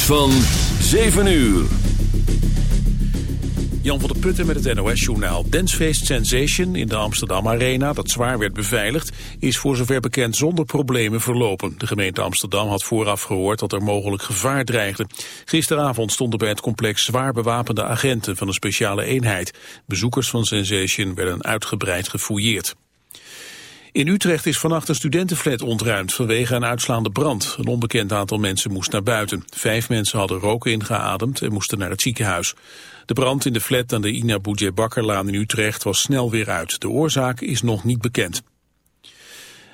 van 7 uur. Jan van der Putten met het NOS-journaal. Dancefeest Sensation in de Amsterdam Arena, dat zwaar werd beveiligd, is voor zover bekend zonder problemen verlopen. De gemeente Amsterdam had vooraf gehoord dat er mogelijk gevaar dreigde. Gisteravond stonden bij het complex zwaar bewapende agenten van een speciale eenheid. Bezoekers van Sensation werden uitgebreid gefouilleerd. In Utrecht is vannacht een studentenflat ontruimd vanwege een uitslaande brand. Een onbekend aantal mensen moest naar buiten. Vijf mensen hadden roken ingeademd en moesten naar het ziekenhuis. De brand in de flat aan de Ina Bakkerlaan in Utrecht was snel weer uit. De oorzaak is nog niet bekend.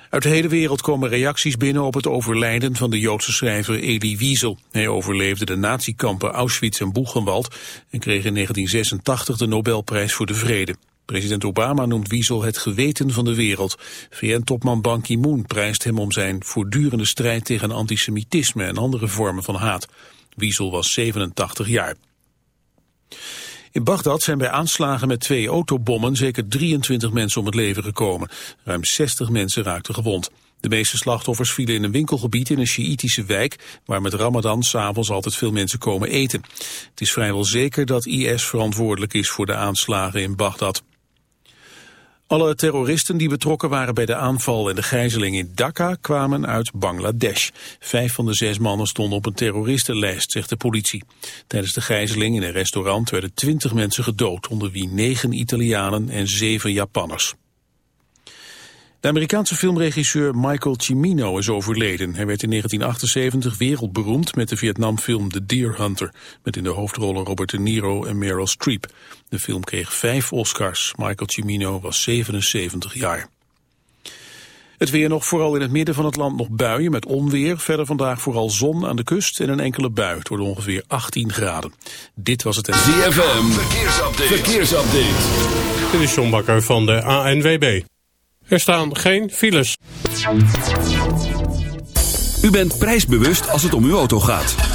Uit de hele wereld komen reacties binnen op het overlijden van de Joodse schrijver Elie Wiesel. Hij overleefde de natiekampen Auschwitz en Buchenwald en kreeg in 1986 de Nobelprijs voor de Vrede. President Obama noemt Wiesel het geweten van de wereld. VN-topman Ban Ki-moon prijst hem om zijn voortdurende strijd tegen antisemitisme en andere vormen van haat. Wiesel was 87 jaar. In Bagdad zijn bij aanslagen met twee autobommen zeker 23 mensen om het leven gekomen. Ruim 60 mensen raakten gewond. De meeste slachtoffers vielen in een winkelgebied in een Sjiïtische wijk... waar met Ramadan s'avonds altijd veel mensen komen eten. Het is vrijwel zeker dat IS verantwoordelijk is voor de aanslagen in Bagdad. Alle terroristen die betrokken waren bij de aanval en de gijzeling in Dhaka kwamen uit Bangladesh. Vijf van de zes mannen stonden op een terroristenlijst, zegt de politie. Tijdens de gijzeling in een restaurant werden twintig mensen gedood, onder wie negen Italianen en zeven Japanners. De Amerikaanse filmregisseur Michael Cimino is overleden. Hij werd in 1978 wereldberoemd met de Vietnamfilm The Deer Hunter... met in de hoofdrollen Robert De Niro en Meryl Streep. De film kreeg vijf Oscars. Michael Cimino was 77 jaar. Het weer nog, vooral in het midden van het land nog buien met onweer. Verder vandaag vooral zon aan de kust en een enkele bui. Het wordt ongeveer 18 graden. Dit was het... ZFM, verkeersupdate. verkeersupdate. Dit is John Bakker van de ANWB. Er staan geen files. U bent prijsbewust als het om uw auto gaat.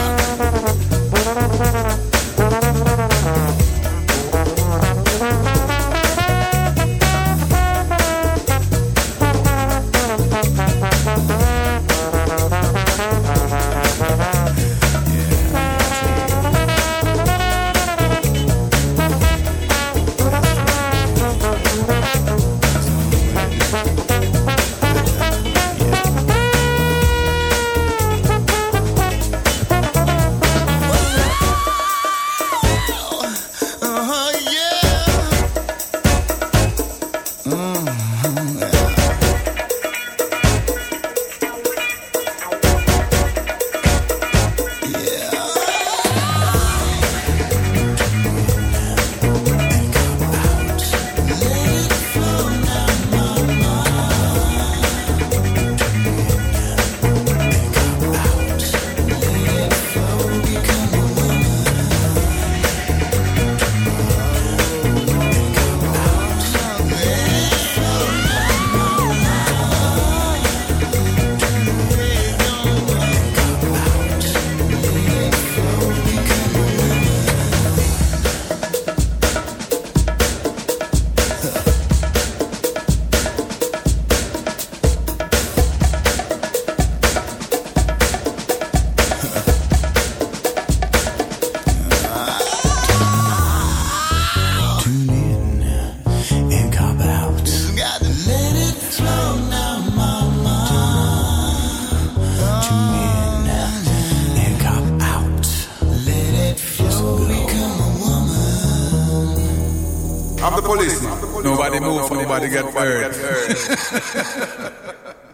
Nobody move, nobody get hurt.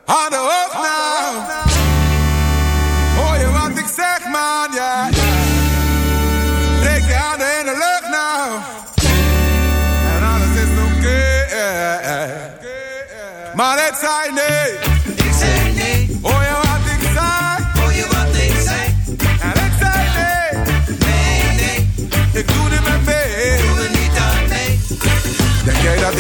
Hoofd nou. Hoor je wat ik zeg, man, ja. Steek je handen in de lucht nou. En alles is. Maar het zei nee.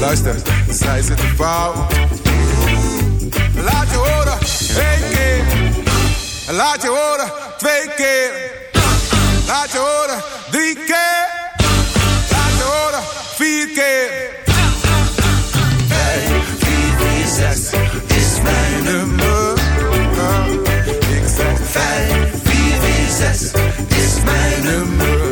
Luister, zij zitten fout. Laat je horen, één keer. Laat je horen, twee keer. Laat je horen, drie keer. Laat je horen, vier keer. Vijf, vier, vier, zes is mijn nummer. Ik zeg vijf, vier, vier, zes is mijn nummer.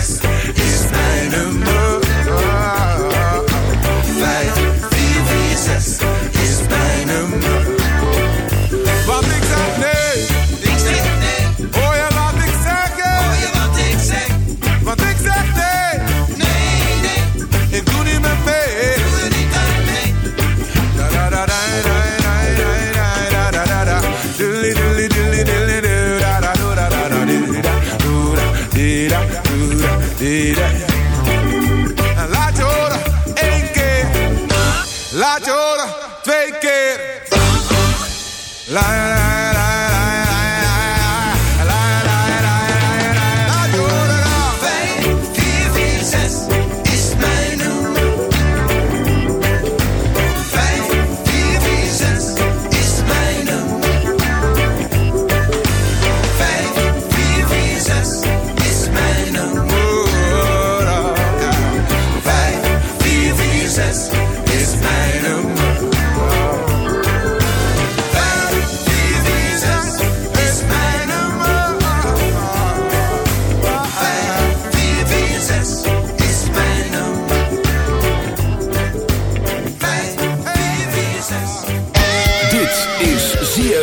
Yes.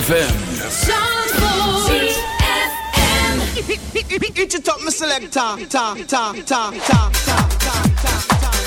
ZFM. Eat your top, my selector. Ta, ta, ta, ta, ta, ta, ta, ta.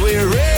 we're ready.